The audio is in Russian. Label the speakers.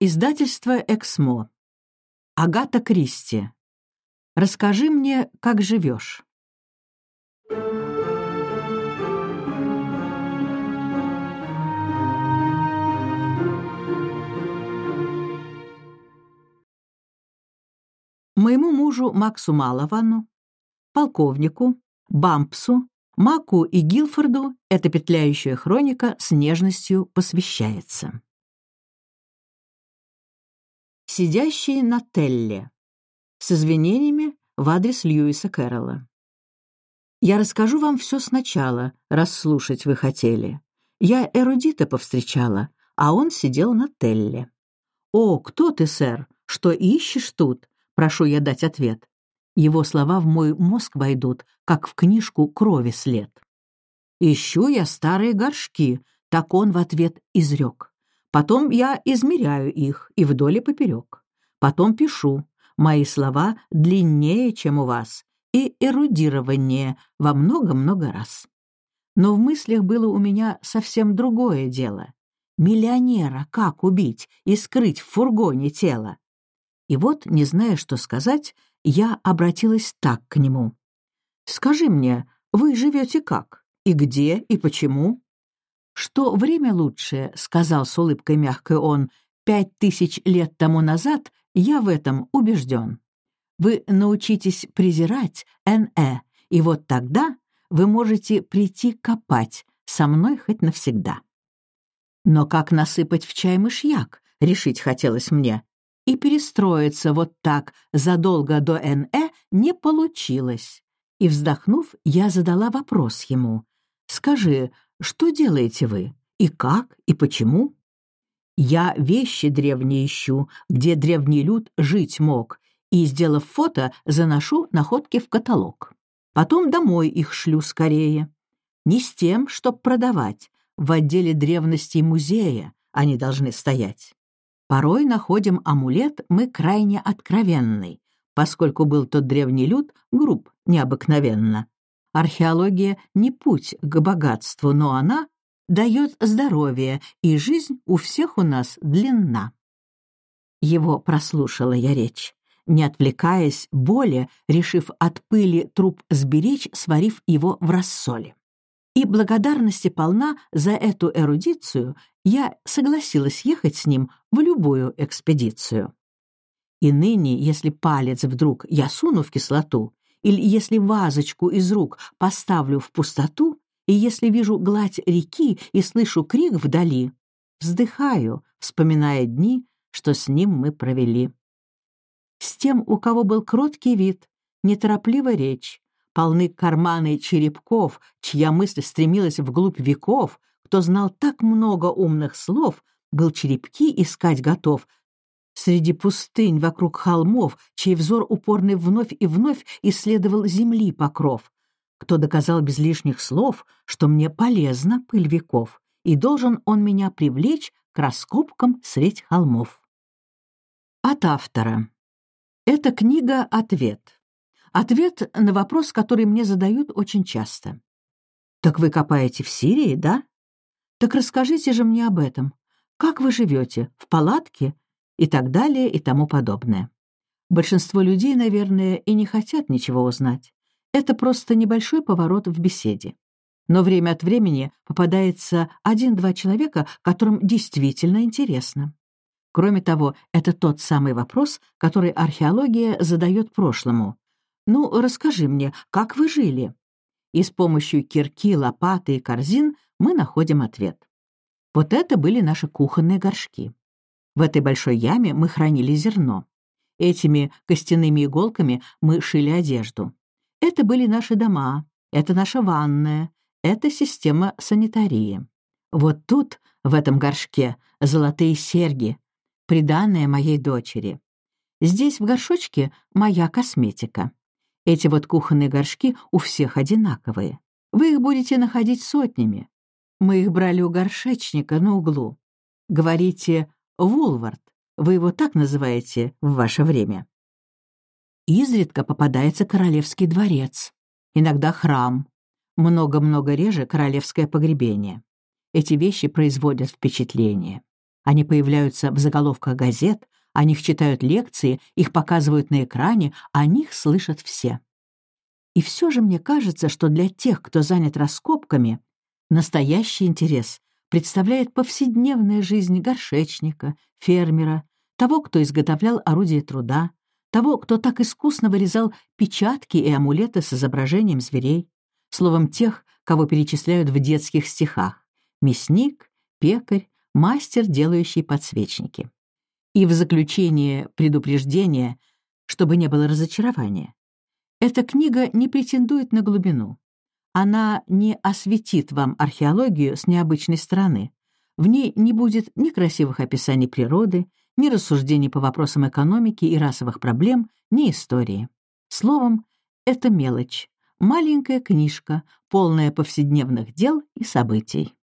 Speaker 1: Издательство «Эксмо». Агата Кристи. Расскажи мне, как живешь. Моему мужу Максу Маловану, полковнику, Бампсу, Маку и Гилфорду эта петляющая хроника с нежностью посвящается. Сидящий на Телле. С извинениями в адрес Льюиса Кэрролла. Я расскажу вам все сначала, раз слушать вы хотели. Я эрудита повстречала, а он сидел на Телле. «О, кто ты, сэр? Что ищешь тут?» Прошу я дать ответ. Его слова в мой мозг войдут, как в книжку крови след. «Ищу я старые горшки», — так он в ответ изрек. Потом я измеряю их и вдоль и поперек. Потом пишу. Мои слова длиннее, чем у вас, и эрудированнее во много-много раз. Но в мыслях было у меня совсем другое дело. Миллионера как убить и скрыть в фургоне тело? И вот, не зная, что сказать, я обратилась так к нему. «Скажи мне, вы живете как? И где, и почему?» «Что время лучшее», — сказал с улыбкой мягкой он, «пять тысяч лет тому назад я в этом убежден. Вы научитесь презирать Н.Э., и вот тогда вы можете прийти копать со мной хоть навсегда». Но как насыпать в чай мышьяк, решить хотелось мне, и перестроиться вот так задолго до Н.Э. не получилось. И, вздохнув, я задала вопрос ему. «Скажи, что делаете вы? И как? И почему? Я вещи древние ищу, где древний люд жить мог, и, сделав фото, заношу находки в каталог. Потом домой их шлю скорее. Не с тем, чтоб продавать. В отделе древностей музея они должны стоять. Порой находим амулет мы крайне откровенный, поскольку был тот древний люд груб необыкновенно. Археология не путь к богатству, но она дает здоровье, и жизнь у всех у нас длинна. Его прослушала я речь, не отвлекаясь, более, решив от пыли труп сберечь, сварив его в рассоле. И благодарности полна за эту эрудицию я согласилась ехать с ним в любую экспедицию. И ныне, если палец вдруг я суну в кислоту, или если вазочку из рук поставлю в пустоту, и если вижу гладь реки и слышу крик вдали, вздыхаю, вспоминая дни, что с ним мы провели. С тем, у кого был кроткий вид, неторопливая речь, полны карманы черепков, чья мысль стремилась вглубь веков, кто знал так много умных слов, был черепки искать готов, Среди пустынь вокруг холмов, чей взор упорный вновь и вновь исследовал земли покров, кто доказал без лишних слов, что мне полезна пыль веков, и должен он меня привлечь к раскопкам средь холмов. От автора. Эта книга — ответ. Ответ на вопрос, который мне задают очень часто. «Так вы копаете в Сирии, да? Так расскажите же мне об этом. Как вы живете? В палатке и так далее и тому подобное. Большинство людей, наверное, и не хотят ничего узнать. Это просто небольшой поворот в беседе. Но время от времени попадается один-два человека, которым действительно интересно. Кроме того, это тот самый вопрос, который археология задает прошлому. «Ну, расскажи мне, как вы жили?» И с помощью кирки, лопаты и корзин мы находим ответ. Вот это были наши кухонные горшки. В этой большой яме мы хранили зерно. Этими костяными иголками мы шили одежду. Это были наши дома, это наша ванная, это система санитарии. Вот тут, в этом горшке, золотые серьги, приданные моей дочери. Здесь, в горшочке, моя косметика. Эти вот кухонные горшки у всех одинаковые. Вы их будете находить сотнями. Мы их брали у горшечника на углу. Говорите Вулвард, вы его так называете в ваше время. Изредка попадается королевский дворец, иногда храм, много-много реже королевское погребение. Эти вещи производят впечатление. Они появляются в заголовках газет, о них читают лекции, их показывают на экране, о них слышат все. И все же мне кажется, что для тех, кто занят раскопками, настоящий интерес представляет повседневная жизнь горшечника, фермера, того, кто изготовлял орудие труда, того, кто так искусно вырезал печатки и амулеты с изображением зверей, словом, тех, кого перечисляют в детских стихах — мясник, пекарь, мастер, делающий подсвечники. И в заключение предупреждение, чтобы не было разочарования. Эта книга не претендует на глубину. Она не осветит вам археологию с необычной стороны. В ней не будет ни красивых описаний природы, ни рассуждений по вопросам экономики и расовых проблем, ни истории. Словом, это мелочь, маленькая книжка, полная повседневных дел и событий.